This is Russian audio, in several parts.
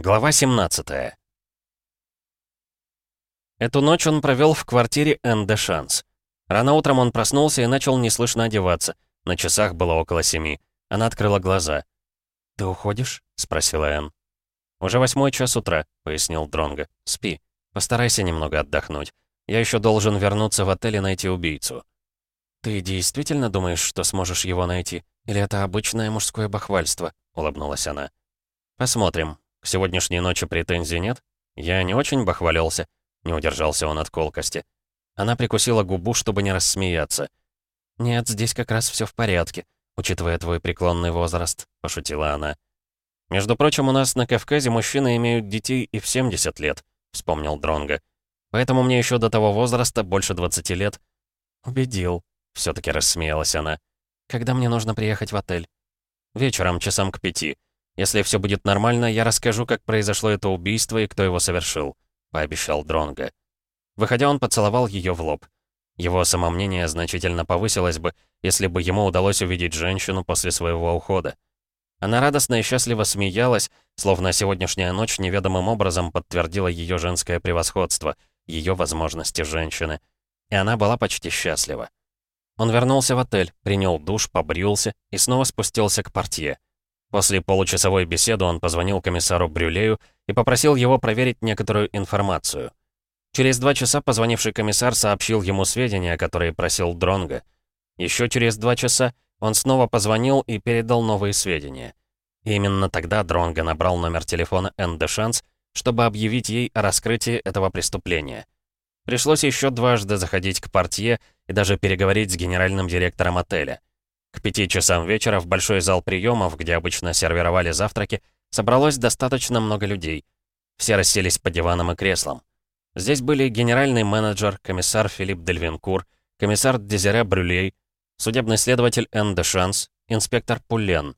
Глава 17 Эту ночь он провел в квартире Энн де Шанс. Рано утром он проснулся и начал неслышно одеваться. На часах было около семи. Она открыла глаза. «Ты уходишь?» — спросила Энн. «Уже восьмой час утра», — пояснил Дронго. «Спи. Постарайся немного отдохнуть. Я еще должен вернуться в отель и найти убийцу». «Ты действительно думаешь, что сможешь его найти? Или это обычное мужское бахвальство?» — улыбнулась она. «Посмотрим. К сегодняшней ночи претензий нет? Я не очень бахвалился. Не удержался он от колкости. Она прикусила губу, чтобы не рассмеяться. «Нет, здесь как раз все в порядке, учитывая твой преклонный возраст», — пошутила она. «Между прочим, у нас на Кавказе мужчины имеют детей и в 70 лет», — вспомнил Дронга. «Поэтому мне еще до того возраста, больше 20 лет». «Убедил», — все таки рассмеялась она. «Когда мне нужно приехать в отель?» «Вечером, часам к пяти. Если все будет нормально, я расскажу, как произошло это убийство и кто его совершил», — пообещал Дронга. Выходя, он поцеловал ее в лоб. Его самомнение значительно повысилось бы, если бы ему удалось увидеть женщину после своего ухода. Она радостно и счастливо смеялась, словно сегодняшняя ночь неведомым образом подтвердила ее женское превосходство, ее возможности женщины. И она была почти счастлива. Он вернулся в отель, принял душ, побрился и снова спустился к портье. После получасовой беседы он позвонил комиссару Брюлею и попросил его проверить некоторую информацию. Через два часа позвонивший комиссар сообщил ему сведения, которые просил Дронга. Еще через два часа он снова позвонил и передал новые сведения. И именно тогда Дронга набрал номер телефона Энн Шанс, чтобы объявить ей о раскрытии этого преступления. Пришлось еще дважды заходить к портье и даже переговорить с генеральным директором отеля. К пяти часам вечера в большой зал приемов, где обычно сервировали завтраки, собралось достаточно много людей. Все расселись по диванам и креслам. Здесь были генеральный менеджер, комиссар Филипп Дельвинкур, комиссар Дезире Брюлей, судебный следователь Н. де инспектор Пулен.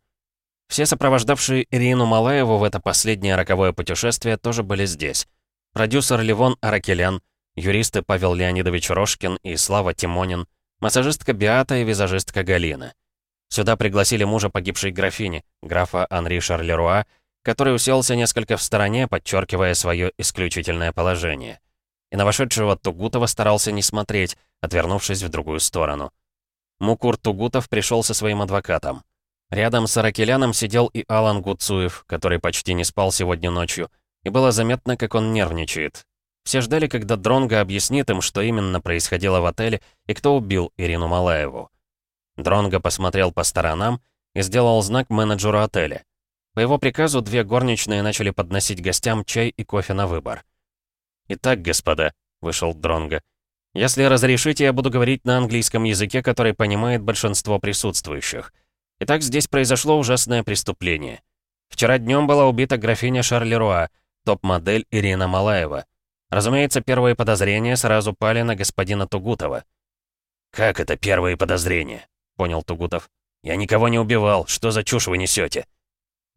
Все сопровождавшие Ирину Малаеву в это последнее роковое путешествие тоже были здесь. Продюсер Ливон Аракелян, юристы Павел Леонидович Рожкин и Слава Тимонин, массажистка Биата и визажистка Галина. Сюда пригласили мужа погибшей графини, графа Анри Шарлеруа, который уселся несколько в стороне, подчеркивая свое исключительное положение. И на вошедшего Тугутова старался не смотреть, отвернувшись в другую сторону. Мукур Тугутов пришел со своим адвокатом. Рядом с Аракеляном сидел и Алан Гуцуев, который почти не спал сегодня ночью, и было заметно, как он нервничает. Все ждали, когда Дронго объяснит им, что именно происходило в отеле и кто убил Ирину Малаеву. Дронго посмотрел по сторонам и сделал знак менеджеру отеля. По его приказу две горничные начали подносить гостям чай и кофе на выбор. «Итак, господа», — вышел Дронго, — «если разрешите, я буду говорить на английском языке, который понимает большинство присутствующих. Итак, здесь произошло ужасное преступление. Вчера днем была убита графиня Шарлеруа, топ-модель Ирина Малаева. Разумеется, первые подозрения сразу пали на господина Тугутова». «Как это первые подозрения?» Понял Тугутов. «Я никого не убивал. Что за чушь вы несете?»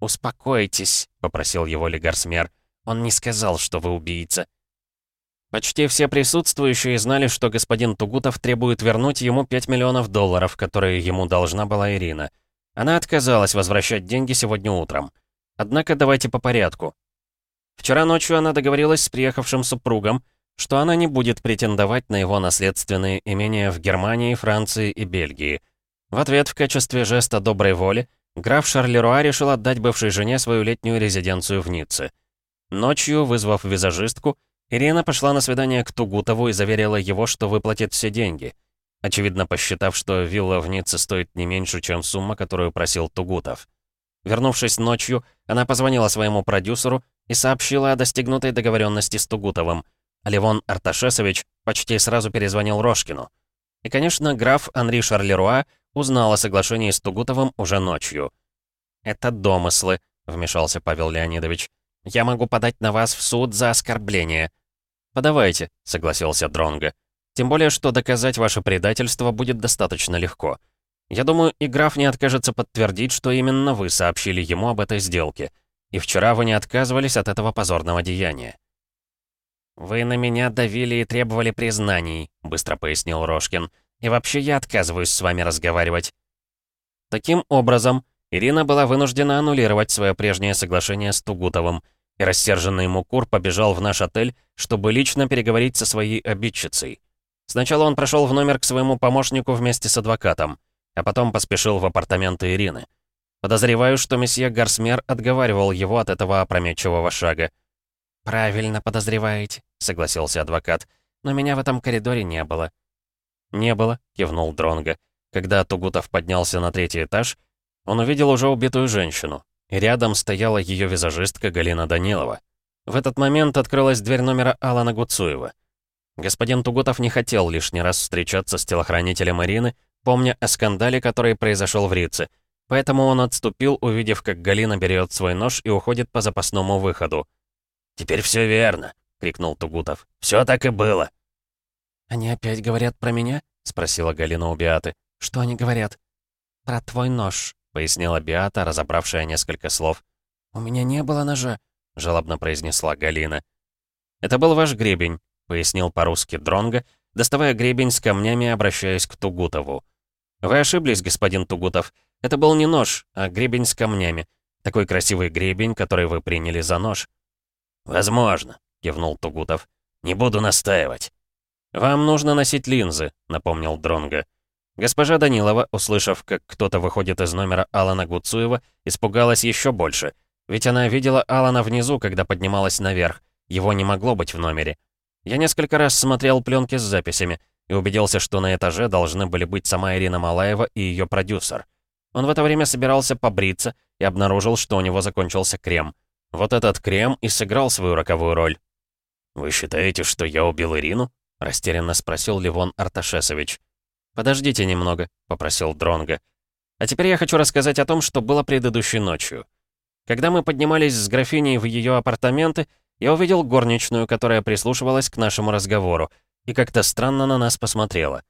«Успокойтесь», — попросил его Легарсмер. «Он не сказал, что вы убийца». Почти все присутствующие знали, что господин Тугутов требует вернуть ему 5 миллионов долларов, которые ему должна была Ирина. Она отказалась возвращать деньги сегодня утром. Однако давайте по порядку. Вчера ночью она договорилась с приехавшим супругом, что она не будет претендовать на его наследственные имения в Германии, Франции и Бельгии — в ответ, в качестве жеста доброй воли, граф Шарлеруа решил отдать бывшей жене свою летнюю резиденцию в Ницце. Ночью, вызвав визажистку, Ирина пошла на свидание к Тугутову и заверила его, что выплатит все деньги. Очевидно, посчитав, что вилла в Ницце стоит не меньше, чем сумма, которую просил Тугутов. Вернувшись ночью, она позвонила своему продюсеру и сообщила о достигнутой договоренности с Тугутовым. А Левон Арташесович почти сразу перезвонил Рожкину. И, конечно, граф Анри Шарлеруа Узнал о соглашении с Тугутовым уже ночью. «Это домыслы», — вмешался Павел Леонидович. «Я могу подать на вас в суд за оскорбление». «Подавайте», — согласился Дронго. «Тем более, что доказать ваше предательство будет достаточно легко. Я думаю, и граф не откажется подтвердить, что именно вы сообщили ему об этой сделке. И вчера вы не отказывались от этого позорного деяния». «Вы на меня давили и требовали признаний», — быстро пояснил Рожкин. И вообще я отказываюсь с вами разговаривать». Таким образом, Ирина была вынуждена аннулировать свое прежнее соглашение с Тугутовым. и рассерженный Мукур побежал в наш отель, чтобы лично переговорить со своей обидчицей. Сначала он прошел в номер к своему помощнику вместе с адвокатом, а потом поспешил в апартаменты Ирины. Подозреваю, что месье Гарсмер отговаривал его от этого опрометчивого шага. «Правильно подозреваете», — согласился адвокат. «Но меня в этом коридоре не было». «Не было», — кивнул Дронго. Когда Тугутов поднялся на третий этаж, он увидел уже убитую женщину. И рядом стояла ее визажистка Галина Данилова. В этот момент открылась дверь номера Алана Гуцуева. Господин Тугутов не хотел лишний раз встречаться с телохранителем Ирины, помня о скандале, который произошел в Рице — Поэтому он отступил, увидев, как Галина берет свой нож и уходит по запасному выходу. «Теперь все верно», — крикнул Тугутов. Все так и было». «Они опять говорят про меня?» — спросила Галина у Биаты. «Что они говорят?» «Про твой нож», — пояснила Биата, разобравшая несколько слов. «У меня не было ножа», — жалобно произнесла Галина. «Это был ваш гребень», — пояснил по-русски Дронго, доставая гребень с камнями обращаясь к Тугутову. «Вы ошиблись, господин Тугутов. Это был не нож, а гребень с камнями. Такой красивый гребень, который вы приняли за нож». «Возможно», — кивнул Тугутов. «Не буду настаивать». «Вам нужно носить линзы», — напомнил Дронга. Госпожа Данилова, услышав, как кто-то выходит из номера Алана Гуцуева, испугалась еще больше. Ведь она видела Алана внизу, когда поднималась наверх. Его не могло быть в номере. Я несколько раз смотрел пленки с записями и убедился, что на этаже должны были быть сама Ирина Малаева и ее продюсер. Он в это время собирался побриться и обнаружил, что у него закончился крем. Вот этот крем и сыграл свою роковую роль. «Вы считаете, что я убил Ирину?» — растерянно спросил Ливон Арташесович. «Подождите немного», — попросил Дронга. «А теперь я хочу рассказать о том, что было предыдущей ночью. Когда мы поднимались с графиней в ее апартаменты, я увидел горничную, которая прислушивалась к нашему разговору, и как-то странно на нас посмотрела.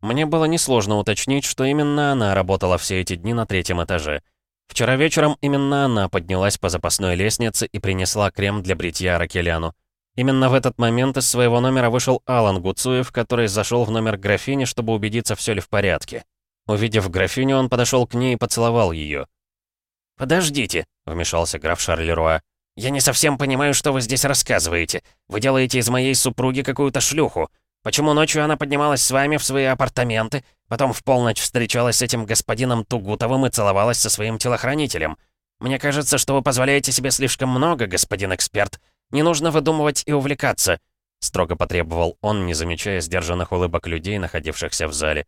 Мне было несложно уточнить, что именно она работала все эти дни на третьем этаже. Вчера вечером именно она поднялась по запасной лестнице и принесла крем для бритья Ракеляну. Именно в этот момент из своего номера вышел Алан Гуцуев, который зашел в номер графини, чтобы убедиться, все ли в порядке. Увидев графиню, он подошел к ней и поцеловал ее. «Подождите», — вмешался граф Шарлеруа. «Я не совсем понимаю, что вы здесь рассказываете. Вы делаете из моей супруги какую-то шлюху. Почему ночью она поднималась с вами в свои апартаменты, потом в полночь встречалась с этим господином Тугутовым и целовалась со своим телохранителем? Мне кажется, что вы позволяете себе слишком много, господин эксперт. Не нужно выдумывать и увлекаться», — строго потребовал он, не замечая сдержанных улыбок людей, находившихся в зале.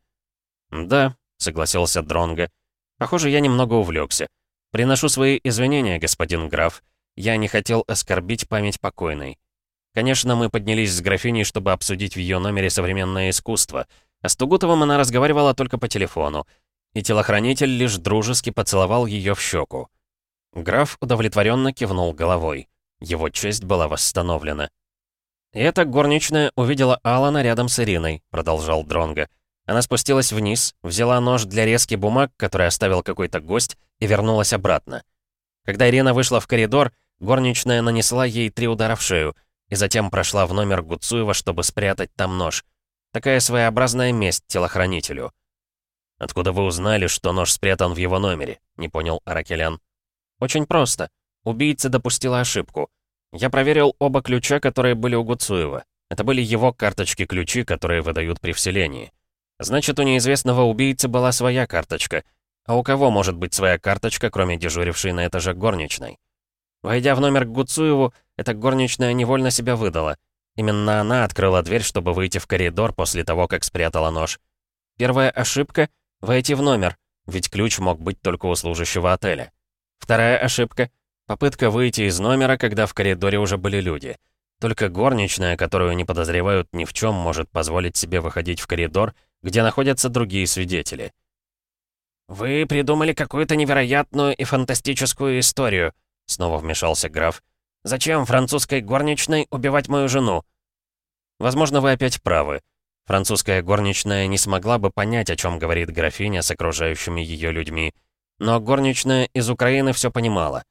«Да», — согласился Дронго. «Похоже, я немного увлекся. Приношу свои извинения, господин граф. Я не хотел оскорбить память покойной. Конечно, мы поднялись с графиней, чтобы обсудить в ее номере современное искусство. А с Тугутовым она разговаривала только по телефону. И телохранитель лишь дружески поцеловал ее в щеку. Граф удовлетворенно кивнул головой. Его честь была восстановлена. «И эта горничная увидела Алана рядом с Ириной», — продолжал Дронго. Она спустилась вниз, взяла нож для резки бумаг, который оставил какой-то гость, и вернулась обратно. Когда Ирина вышла в коридор, горничная нанесла ей три удара в шею — и затем прошла в номер Гуцуева, чтобы спрятать там нож. Такая своеобразная месть телохранителю. «Откуда вы узнали, что нож спрятан в его номере?» — не понял Аракелян. «Очень просто. Убийца допустила ошибку. Я проверил оба ключа, которые были у Гуцуева. Это были его карточки-ключи, которые выдают при вселении. Значит, у неизвестного убийцы была своя карточка. А у кого может быть своя карточка, кроме дежурившей на этаже горничной? Войдя в номер к Гуцуеву, эта горничная невольно себя выдала. Именно она открыла дверь, чтобы выйти в коридор после того, как спрятала нож. Первая ошибка — войти в номер, ведь ключ мог быть только у служащего отеля. Вторая ошибка — попытка выйти из номера, когда в коридоре уже были люди. Только горничная, которую не подозревают ни в чем, может позволить себе выходить в коридор, где находятся другие свидетели. «Вы придумали какую-то невероятную и фантастическую историю», Снова вмешался граф. «Зачем французской горничной убивать мою жену?» «Возможно, вы опять правы. Французская горничная не смогла бы понять, о чем говорит графиня с окружающими ее людьми. Но горничная из Украины все понимала.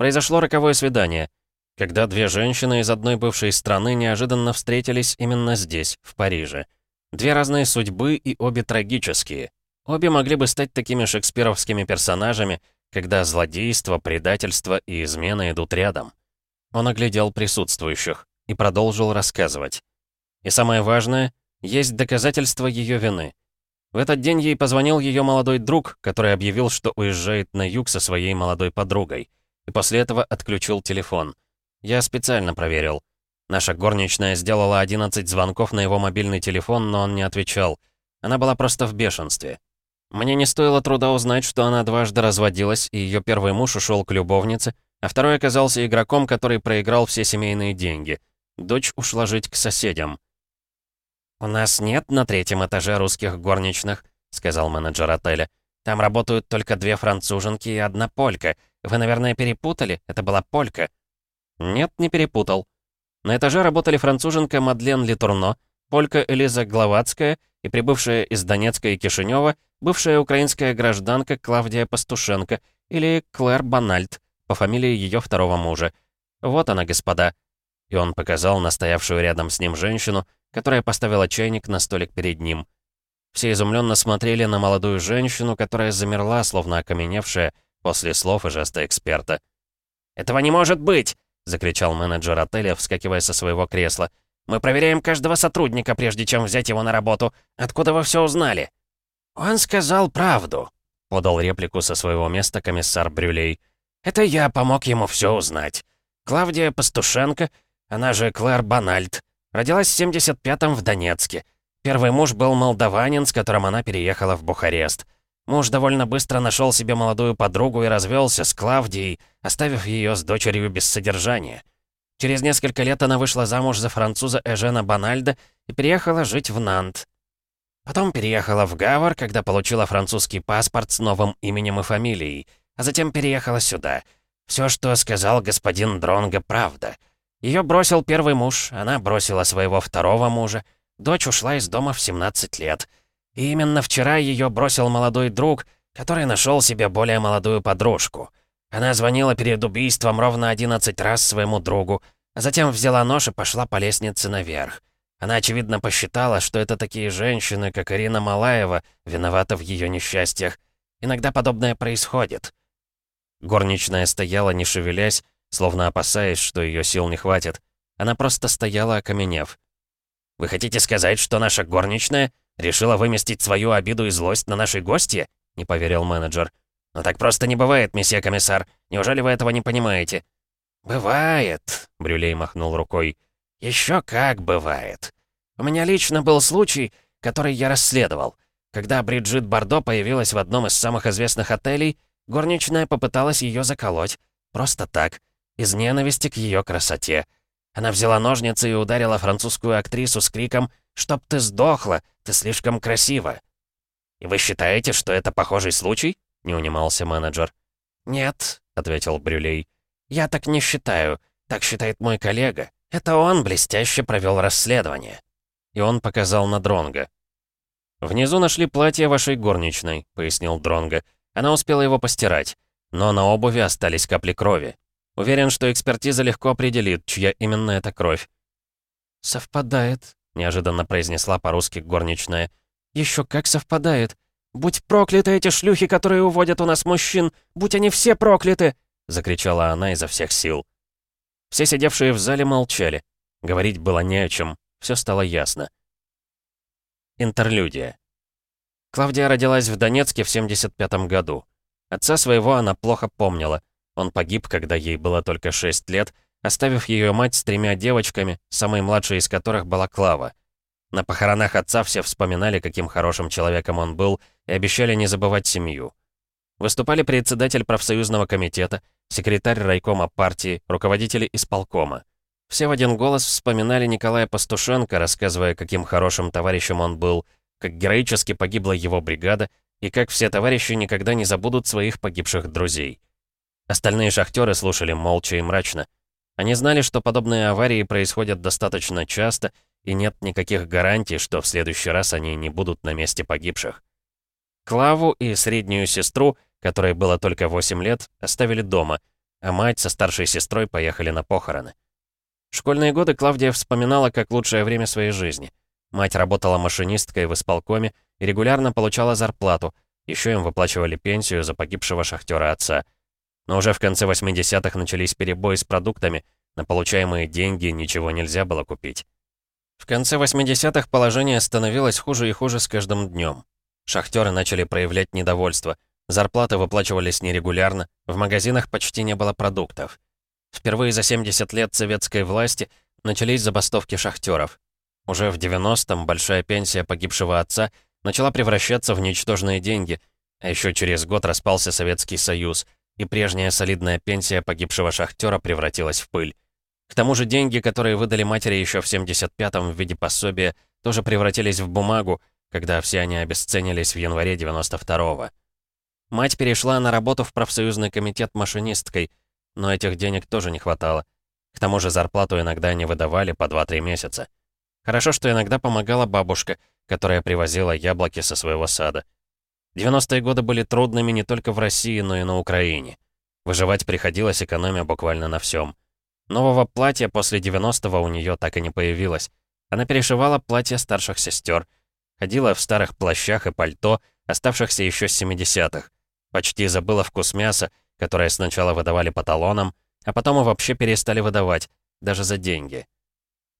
Произошло роковое свидание, когда две женщины из одной бывшей страны неожиданно встретились именно здесь, в Париже. Две разные судьбы и обе трагические. Обе могли бы стать такими шекспировскими персонажами, когда злодейство, предательство и измена идут рядом. Он оглядел присутствующих и продолжил рассказывать. И самое важное, есть доказательства ее вины. В этот день ей позвонил ее молодой друг, который объявил, что уезжает на юг со своей молодой подругой. И после этого отключил телефон. Я специально проверил. Наша горничная сделала 11 звонков на его мобильный телефон, но он не отвечал. Она была просто в бешенстве. Мне не стоило труда узнать, что она дважды разводилась, и ее первый муж ушел к любовнице, а второй оказался игроком, который проиграл все семейные деньги. Дочь ушла жить к соседям. «У нас нет на третьем этаже русских горничных», — сказал менеджер отеля. «Там работают только две француженки и одна полька. Вы, наверное, перепутали? Это была полька». «Нет, не перепутал. На этаже работали француженка Мадлен Литурно, полька Элиза Гловацкая и прибывшая из Донецка и Кишинева бывшая украинская гражданка Клавдия Пастушенко или Клэр Банальд по фамилии ее второго мужа. Вот она, господа. И он показал настоявшую рядом с ним женщину, которая поставила чайник на столик перед ним. Все изумленно смотрели на молодую женщину, которая замерла, словно окаменевшая, после слов и жеста эксперта. «Этого не может быть!» — закричал менеджер отеля, вскакивая со своего кресла. «Мы проверяем каждого сотрудника, прежде чем взять его на работу. Откуда вы все узнали?» «Он сказал правду», — подал реплику со своего места комиссар Брюлей. «Это я помог ему все узнать. Клавдия Пастушенко, она же Клэр Банальд, родилась в 75-м в Донецке. Первый муж был молдаванин, с которым она переехала в Бухарест. Муж довольно быстро нашел себе молодую подругу и развелся с Клавдией, оставив ее с дочерью без содержания. Через несколько лет она вышла замуж за француза Эжена Банальда и переехала жить в Нант. Потом переехала в Гавр, когда получила французский паспорт с новым именем и фамилией, а затем переехала сюда. Все, что сказал господин Дронго, правда. Ее бросил первый муж, она бросила своего второго мужа. Дочь ушла из дома в 17 лет. И именно вчера ее бросил молодой друг, который нашел себе более молодую подружку. Она звонила перед убийством ровно 11 раз своему другу, а затем взяла нож и пошла по лестнице наверх. Она, очевидно, посчитала, что это такие женщины, как Ирина Малаева, виноваты в ее несчастьях. Иногда подобное происходит. Горничная стояла, не шевелясь, словно опасаясь, что ее сил не хватит. Она просто стояла, окаменев. «Вы хотите сказать, что наша горничная Решила выместить свою обиду и злость на нашей гости?» — не поверил менеджер. «Но так просто не бывает, месье комиссар. Неужели вы этого не понимаете?» «Бывает», — Брюлей махнул рукой. «Еще как бывает. У меня лично был случай, который я расследовал. Когда Бриджит Бардо появилась в одном из самых известных отелей, горничная попыталась ее заколоть. Просто так. Из ненависти к ее красоте. Она взяла ножницы и ударила французскую актрису с криком «Чтоб ты сдохла! Ты слишком красива!» «И вы считаете, что это похожий случай?» — не унимался менеджер. «Нет», — ответил Брюлей. «Я так не считаю. Так считает мой коллега. Это он блестяще провел расследование». И он показал на Дронга. «Внизу нашли платье вашей горничной», — пояснил Дронга. «Она успела его постирать. Но на обуви остались капли крови. Уверен, что экспертиза легко определит, чья именно эта кровь». «Совпадает», — неожиданно произнесла по-русски горничная. «Еще как совпадает. Будь прокляты эти шлюхи, которые уводят у нас мужчин! Будь они все прокляты!» — закричала она изо всех сил. Все сидевшие в зале молчали. Говорить было не о чем. Все стало ясно. Интерлюдия. Клавдия родилась в Донецке в 75 году. Отца своего она плохо помнила. Он погиб, когда ей было только 6 лет, оставив ее мать с тремя девочками, самой младшей из которых была Клава. На похоронах отца все вспоминали, каким хорошим человеком он был, и обещали не забывать семью. Выступали председатель профсоюзного комитета, секретарь райкома партии, руководители исполкома. Все в один голос вспоминали Николая Пастушенко, рассказывая, каким хорошим товарищем он был, как героически погибла его бригада, и как все товарищи никогда не забудут своих погибших друзей. Остальные шахтеры слушали молча и мрачно. Они знали, что подобные аварии происходят достаточно часто, и нет никаких гарантий, что в следующий раз они не будут на месте погибших. Клаву и среднюю сестру, которой было только 8 лет, оставили дома, а мать со старшей сестрой поехали на похороны. школьные годы Клавдия вспоминала как лучшее время своей жизни. Мать работала машинисткой в исполкоме и регулярно получала зарплату, еще им выплачивали пенсию за погибшего шахтера отца — но уже в конце 80-х начались перебои с продуктами, На получаемые деньги ничего нельзя было купить. В конце 80-х положение становилось хуже и хуже с каждым днем. Шахтеры начали проявлять недовольство. Зарплаты выплачивались нерегулярно, в магазинах почти не было продуктов. Впервые за 70 лет советской власти начались забастовки шахтеров. Уже в 90-м большая пенсия погибшего отца начала превращаться в ничтожные деньги, а еще через год распался Советский Союз, и прежняя солидная пенсия погибшего шахтера превратилась в пыль. К тому же деньги, которые выдали матери еще в 75-м в виде пособия, тоже превратились в бумагу, когда все они обесценились в январе 92-го. Мать перешла на работу в профсоюзный комитет машинисткой, но этих денег тоже не хватало. К тому же зарплату иногда не выдавали по 2-3 месяца. Хорошо, что иногда помогала бабушка, которая привозила яблоки со своего сада. 90-е годы были трудными не только в России, но и на Украине. Выживать приходилось, экономя буквально на всем. Нового платья после 90-го у нее так и не появилось. Она перешивала платья старших сестер. Ходила в старых плащах и пальто, оставшихся еще с 70-х. Почти забыла вкус мяса, которое сначала выдавали по талонам, а потом и вообще перестали выдавать, даже за деньги.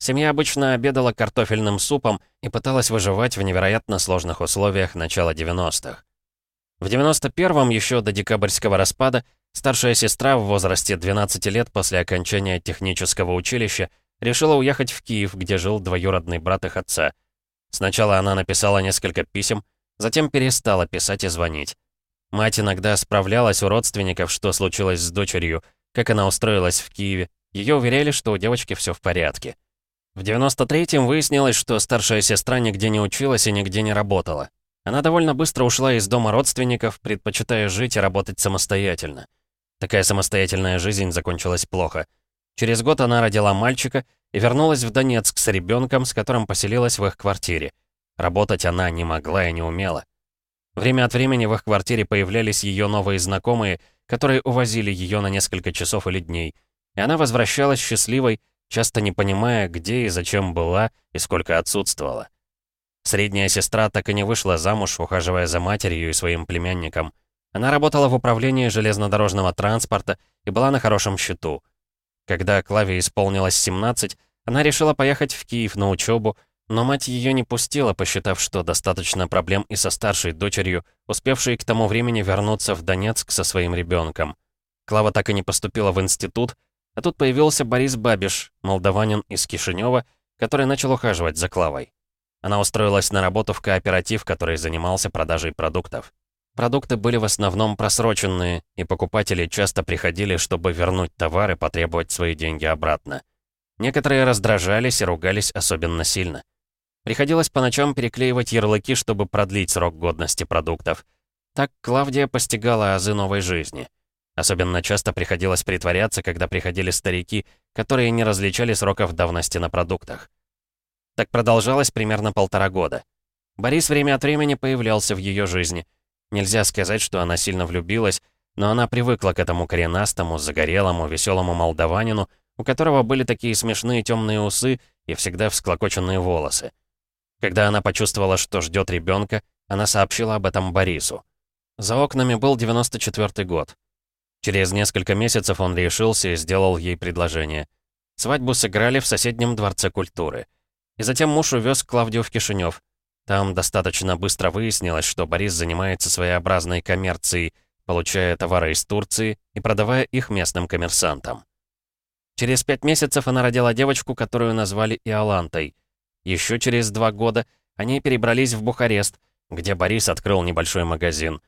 Семья обычно обедала картофельным супом и пыталась выживать в невероятно сложных условиях начала 90-х. В 91-м, еще до декабрьского распада, Старшая сестра в возрасте 12 лет после окончания технического училища решила уехать в Киев, где жил двоюродный брат их отца. Сначала она написала несколько писем, затем перестала писать и звонить. Мать иногда справлялась у родственников, что случилось с дочерью, как она устроилась в Киеве. Ее уверяли, что у девочки все в порядке. В 93-м выяснилось, что старшая сестра нигде не училась и нигде не работала. Она довольно быстро ушла из дома родственников, предпочитая жить и работать самостоятельно. Такая самостоятельная жизнь закончилась плохо. Через год она родила мальчика и вернулась в Донецк с ребенком, с которым поселилась в их квартире. Работать она не могла и не умела. Время от времени в их квартире появлялись ее новые знакомые, которые увозили ее на несколько часов или дней. И она возвращалась счастливой, часто не понимая, где и зачем была и сколько отсутствовала. Средняя сестра так и не вышла замуж, ухаживая за матерью и своим племянником. Она работала в управлении железнодорожного транспорта и была на хорошем счету. Когда Клаве исполнилось 17, она решила поехать в Киев на учебу, но мать ее не пустила, посчитав, что достаточно проблем и со старшей дочерью, успевшей к тому времени вернуться в Донецк со своим ребенком. Клава так и не поступила в институт, а тут появился Борис Бабиш, молдаванин из Кишинева, который начал ухаживать за Клавой. Она устроилась на работу в кооператив, который занимался продажей продуктов. Продукты были в основном просроченные, и покупатели часто приходили, чтобы вернуть товар и потребовать свои деньги обратно. Некоторые раздражались и ругались особенно сильно. Приходилось по ночам переклеивать ярлыки, чтобы продлить срок годности продуктов. Так Клавдия постигала азы новой жизни. Особенно часто приходилось притворяться, когда приходили старики, которые не различали сроков давности на продуктах. Так продолжалось примерно полтора года. Борис время от времени появлялся в ее жизни — Нельзя сказать, что она сильно влюбилась, но она привыкла к этому коренастому, загорелому, веселому молдаванину, у которого были такие смешные темные усы и всегда всклокоченные волосы. Когда она почувствовала, что ждет ребенка, она сообщила об этом Борису. За окнами был 94 год. Через несколько месяцев он решился и сделал ей предложение. Свадьбу сыграли в соседнем дворце культуры. И затем муж увез Клавдию в Кишинев. Там достаточно быстро выяснилось, что Борис занимается своеобразной коммерцией, получая товары из Турции и продавая их местным коммерсантам. Через пять месяцев она родила девочку, которую назвали Иолантой. Еще через два года они перебрались в Бухарест, где Борис открыл небольшой магазин.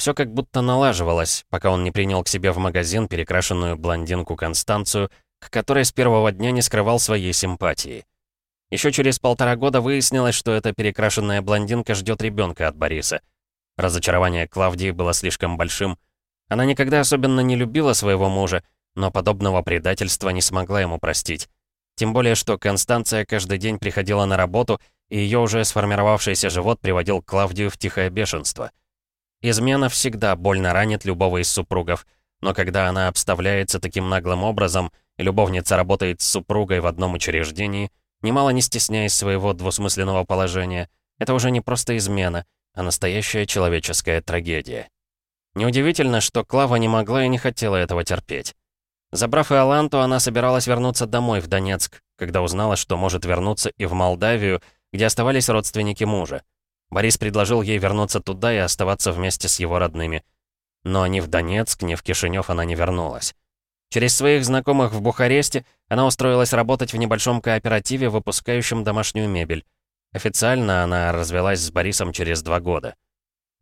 Все как будто налаживалось, пока он не принял к себе в магазин перекрашенную блондинку Констанцию, к которой с первого дня не скрывал своей симпатии. Еще через полтора года выяснилось, что эта перекрашенная блондинка ждет ребенка от Бориса. Разочарование Клавдии было слишком большим. Она никогда особенно не любила своего мужа, но подобного предательства не смогла ему простить. Тем более, что Констанция каждый день приходила на работу, и ее уже сформировавшийся живот приводил Клавдию в тихое бешенство. Измена всегда больно ранит любого из супругов, но когда она обставляется таким наглым образом, и любовница работает с супругой в одном учреждении, немало не стесняясь своего двусмысленного положения. Это уже не просто измена, а настоящая человеческая трагедия. Неудивительно, что Клава не могла и не хотела этого терпеть. Забрав Иоланту, она собиралась вернуться домой, в Донецк, когда узнала, что может вернуться и в Молдавию, где оставались родственники мужа. Борис предложил ей вернуться туда и оставаться вместе с его родными. Но ни в Донецк, ни в Кишинев она не вернулась. Через своих знакомых в Бухаресте она устроилась работать в небольшом кооперативе, выпускающем домашнюю мебель. Официально она развелась с Борисом через два года.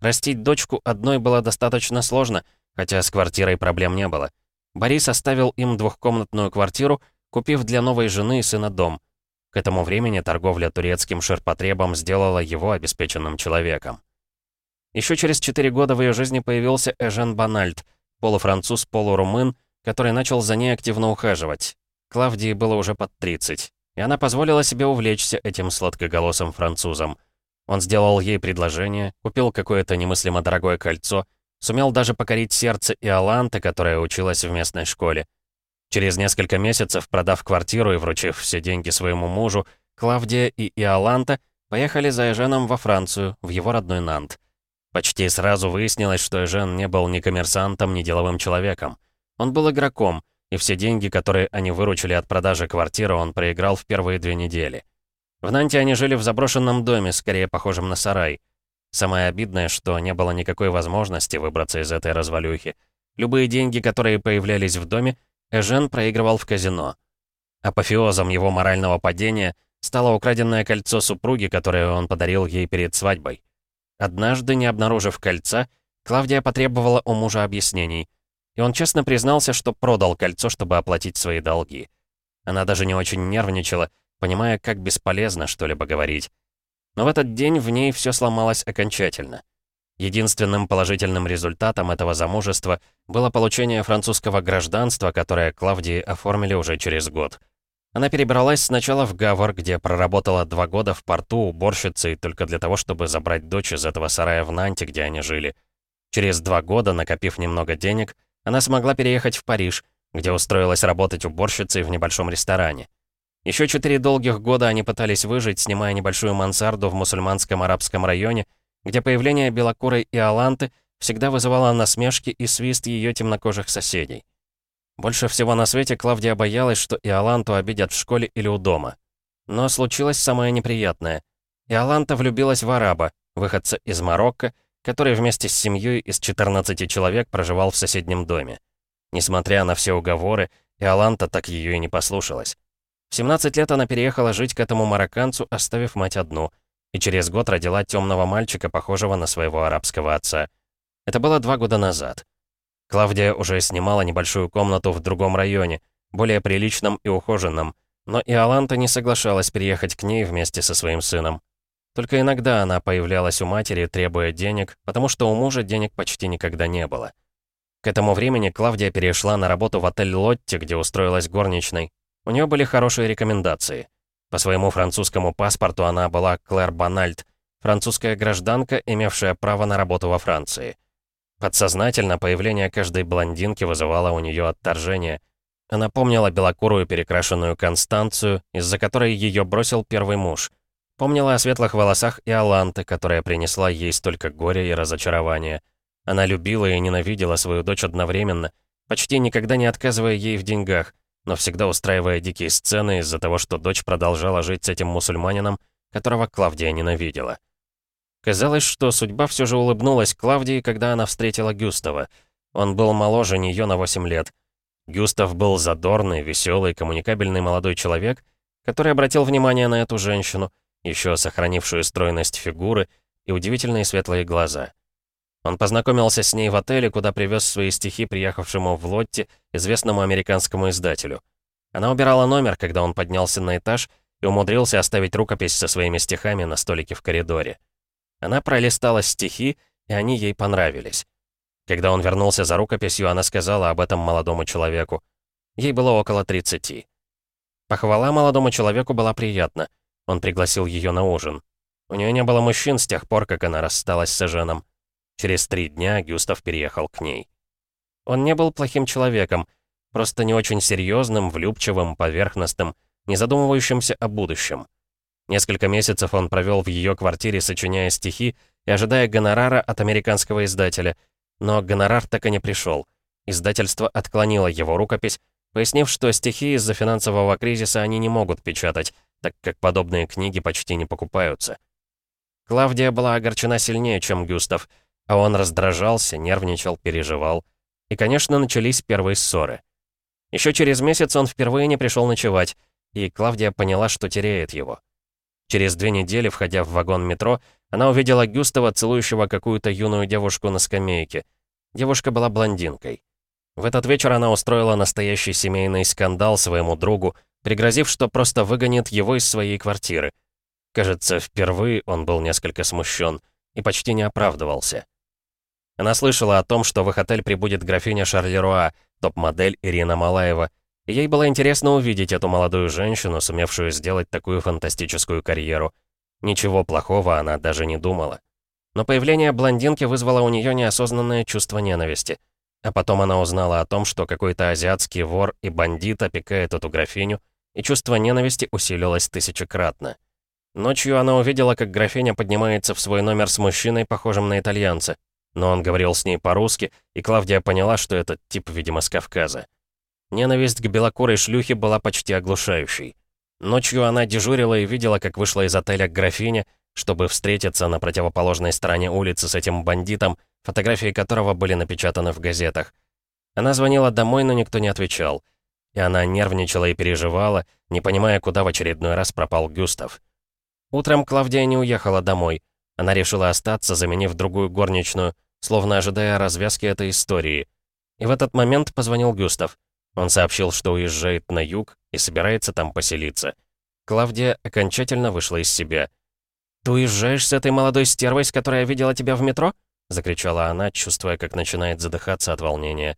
Растить дочку одной было достаточно сложно, хотя с квартирой проблем не было. Борис оставил им двухкомнатную квартиру, купив для новой жены и сына дом. К этому времени торговля турецким ширпотребом сделала его обеспеченным человеком. Еще через четыре года в ее жизни появился Эжен Банальд, полуфранцуз, полурумын, который начал за ней активно ухаживать. Клавдии было уже под 30, и она позволила себе увлечься этим сладкоголосым французом. Он сделал ей предложение, купил какое-то немыслимо дорогое кольцо, сумел даже покорить сердце Иоланты, которая училась в местной школе. Через несколько месяцев, продав квартиру и вручив все деньги своему мужу, Клавдия и Иоланта поехали за Эженом во Францию, в его родной Нант. Почти сразу выяснилось, что Эжен не был ни коммерсантом, ни деловым человеком. Он был игроком, и все деньги, которые они выручили от продажи квартиры, он проиграл в первые две недели. В Нанте они жили в заброшенном доме, скорее похожем на сарай. Самое обидное, что не было никакой возможности выбраться из этой развалюхи. Любые деньги, которые появлялись в доме, Эжен проигрывал в казино. Апофеозом его морального падения стало украденное кольцо супруги, которое он подарил ей перед свадьбой. Однажды, не обнаружив кольца, Клавдия потребовала у мужа объяснений, и он честно признался, что продал кольцо, чтобы оплатить свои долги. Она даже не очень нервничала, понимая, как бесполезно что-либо говорить. Но в этот день в ней все сломалось окончательно. Единственным положительным результатом этого замужества было получение французского гражданства, которое Клавдии оформили уже через год. Она перебралась сначала в Гавр, где проработала два года в порту уборщицей только для того, чтобы забрать дочь из этого сарая в Нанте, где они жили. Через два года, накопив немного денег, она смогла переехать в Париж, где устроилась работать уборщицей в небольшом ресторане. Еще четыре долгих года они пытались выжить, снимая небольшую мансарду в мусульманском арабском районе, где появление белокурой Иоланты всегда вызывало насмешки и свист ее темнокожих соседей. Больше всего на свете Клавдия боялась, что Иоланту обидят в школе или у дома. Но случилось самое неприятное. Иоланта влюбилась в араба, выходца из Марокко, который вместе с семьей из 14 человек проживал в соседнем доме. Несмотря на все уговоры, Иоланта так ее и не послушалась. В 17 лет она переехала жить к этому марокканцу, оставив мать одну, и через год родила темного мальчика, похожего на своего арабского отца. Это было два года назад. Клавдия уже снимала небольшую комнату в другом районе, более приличном и ухоженном, но и Аланта не соглашалась переехать к ней вместе со своим сыном. Только иногда она появлялась у матери, требуя денег, потому что у мужа денег почти никогда не было. К этому времени Клавдия перешла на работу в отель «Лотти», где устроилась горничной, у нее были хорошие рекомендации. По своему французскому паспорту она была Клэр Банальд, французская гражданка, имевшая право на работу во Франции. Подсознательно появление каждой блондинки вызывало у нее отторжение. Она помнила белокурую перекрашенную Констанцию, из-за которой ее бросил первый муж. Помнила о светлых волосах и Аланты, которая принесла ей столько горя и разочарования. Она любила и ненавидела свою дочь одновременно, почти никогда не отказывая ей в деньгах, но всегда устраивая дикие сцены из-за того, что дочь продолжала жить с этим мусульманином, которого Клавдия ненавидела. Казалось, что судьба все же улыбнулась Клавдии, когда она встретила Гюстава. Он был моложе нее на 8 лет. Гюстав был задорный, веселый, коммуникабельный молодой человек, который обратил внимание на эту женщину, еще сохранившую стройность фигуры и удивительные светлые глаза. Он познакомился с ней в отеле, куда привез свои стихи приехавшему в Лотте известному американскому издателю. Она убирала номер, когда он поднялся на этаж и умудрился оставить рукопись со своими стихами на столике в коридоре. Она пролистала стихи, и они ей понравились. Когда он вернулся за рукописью, она сказала об этом молодому человеку. Ей было около 30. Похвала молодому человеку была приятна. Он пригласил ее на ужин. У нее не было мужчин с тех пор, как она рассталась с Эженом. Через три дня Гюстав переехал к ней. Он не был плохим человеком, просто не очень серьезным, влюбчивым, поверхностным, не задумывающимся о будущем. Несколько месяцев он провел в ее квартире, сочиняя стихи и ожидая гонорара от американского издателя, но гонорар так и не пришел. Издательство отклонило его рукопись, пояснив, что стихи из-за финансового кризиса они не могут печатать, так как подобные книги почти не покупаются. Клавдия была огорчена сильнее, чем Гюстав, а он раздражался, нервничал, переживал. И, конечно, начались первые ссоры. Еще через месяц он впервые не пришел ночевать, и Клавдия поняла, что теряет его. Через две недели, входя в вагон метро, она увидела Гюстава, целующего какую-то юную девушку на скамейке. Девушка была блондинкой. В этот вечер она устроила настоящий семейный скандал своему другу, пригрозив, что просто выгонит его из своей квартиры. Кажется, впервые он был несколько смущен и почти не оправдывался. Она слышала о том, что в их отель прибудет графиня Шарлеруа, топ-модель Ирина Малаева, и ей было интересно увидеть эту молодую женщину, сумевшую сделать такую фантастическую карьеру. Ничего плохого она даже не думала. Но появление блондинки вызвало у нее неосознанное чувство ненависти. А потом она узнала о том, что какой-то азиатский вор и бандит опекает эту графиню, и чувство ненависти усилилось тысячекратно. Ночью она увидела, как графиня поднимается в свой номер с мужчиной, похожим на итальянца. Но он говорил с ней по-русски, и Клавдия поняла, что этот тип, видимо, с Кавказа. Ненависть к белокурой шлюхе была почти оглушающей. Ночью она дежурила и видела, как вышла из отеля графиня, чтобы встретиться на противоположной стороне улицы с этим бандитом, фотографии которого были напечатаны в газетах. Она звонила домой, но никто не отвечал. И она нервничала и переживала, не понимая, куда в очередной раз пропал Гюстав. Утром Клавдия не уехала домой. Она решила остаться, заменив другую горничную, словно ожидая развязки этой истории. И в этот момент позвонил Гюстав. Он сообщил, что уезжает на юг и собирается там поселиться. Клавдия окончательно вышла из себя. «Ты уезжаешь с этой молодой стервой, с которой я видела тебя в метро?» — закричала она, чувствуя, как начинает задыхаться от волнения.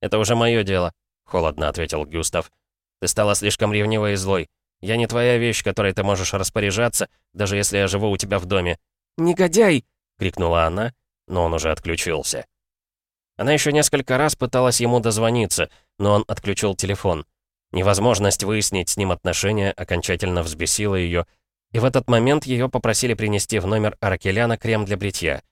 «Это уже мое дело», — холодно ответил Гюстав. «Ты стала слишком ревнивой и злой. Я не твоя вещь, которой ты можешь распоряжаться, даже если я живу у тебя в доме». «Негодяй!» — крикнула она, но он уже отключился. Она еще несколько раз пыталась ему дозвониться, но он отключил телефон. Невозможность выяснить с ним отношения окончательно взбесила ее, и в этот момент ее попросили принести в номер Аракеляна крем для бритья.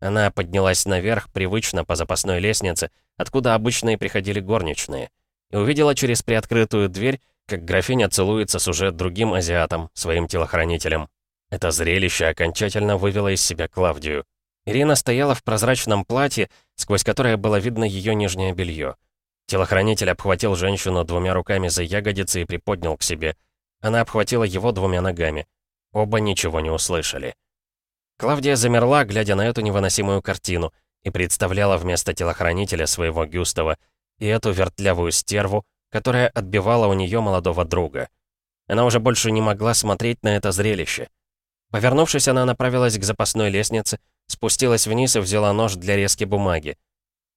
Она поднялась наверх, привычно по запасной лестнице, откуда обычно и приходили горничные, и увидела через приоткрытую дверь, как графиня целуется с уже другим азиатом, своим телохранителем. Это зрелище окончательно вывело из себя Клавдию. Ирина стояла в прозрачном платье, сквозь которое было видно ее нижнее белье. Телохранитель обхватил женщину двумя руками за ягодицы и приподнял к себе. Она обхватила его двумя ногами. Оба ничего не услышали. Клавдия замерла, глядя на эту невыносимую картину, и представляла вместо телохранителя своего Гюстава и эту вертлявую стерву, которая отбивала у нее молодого друга. Она уже больше не могла смотреть на это зрелище. Повернувшись, она направилась к запасной лестнице, спустилась вниз и взяла нож для резки бумаги.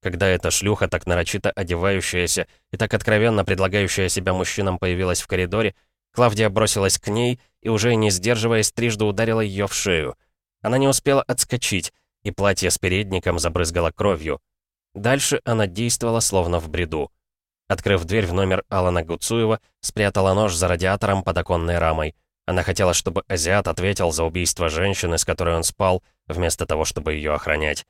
Когда эта шлюха, так нарочито одевающаяся и так откровенно предлагающая себя мужчинам, появилась в коридоре, Клавдия бросилась к ней и, уже не сдерживаясь, трижды ударила ее в шею. Она не успела отскочить, и платье с передником забрызгало кровью. Дальше она действовала словно в бреду. Открыв дверь в номер Алана Гуцуева, спрятала нож за радиатором под оконной рамой. Она хотела, чтобы азиат ответил за убийство женщины, с которой он спал, вместо того, чтобы ее охранять.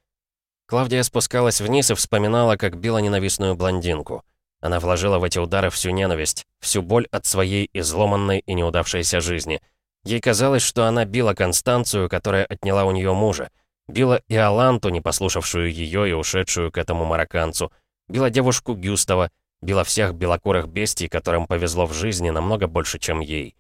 Клавдия спускалась вниз и вспоминала, как била ненавистную блондинку. Она вложила в эти удары всю ненависть, всю боль от своей изломанной и неудавшейся жизни. Ей казалось, что она била Констанцию, которая отняла у нее мужа. Била и Аланту, не послушавшую ее и ушедшую к этому марокканцу. Била девушку Гюстава, била всех белокурых бестий, которым повезло в жизни намного больше, чем ей.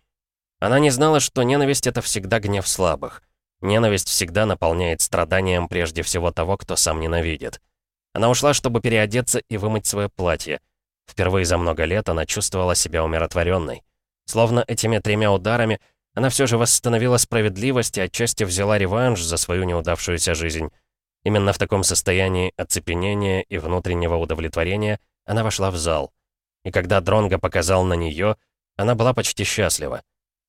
Она не знала, что ненависть — это всегда гнев слабых. Ненависть всегда наполняет страданием прежде всего того, кто сам ненавидит. Она ушла, чтобы переодеться и вымыть свое платье. Впервые за много лет она чувствовала себя умиротворенной. Словно этими тремя ударами она все же восстановила справедливость и отчасти взяла реванш за свою неудавшуюся жизнь. Именно в таком состоянии оцепенения и внутреннего удовлетворения она вошла в зал. И когда Дронго показал на нее, она была почти счастлива.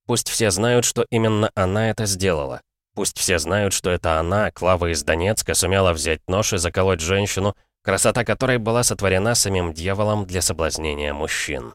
Пусть все знают, что именно она это сделала. Пусть все знают, что это она, Клава из Донецка, сумела взять нож и заколоть женщину, красота которой была сотворена самим дьяволом для соблазнения мужчин.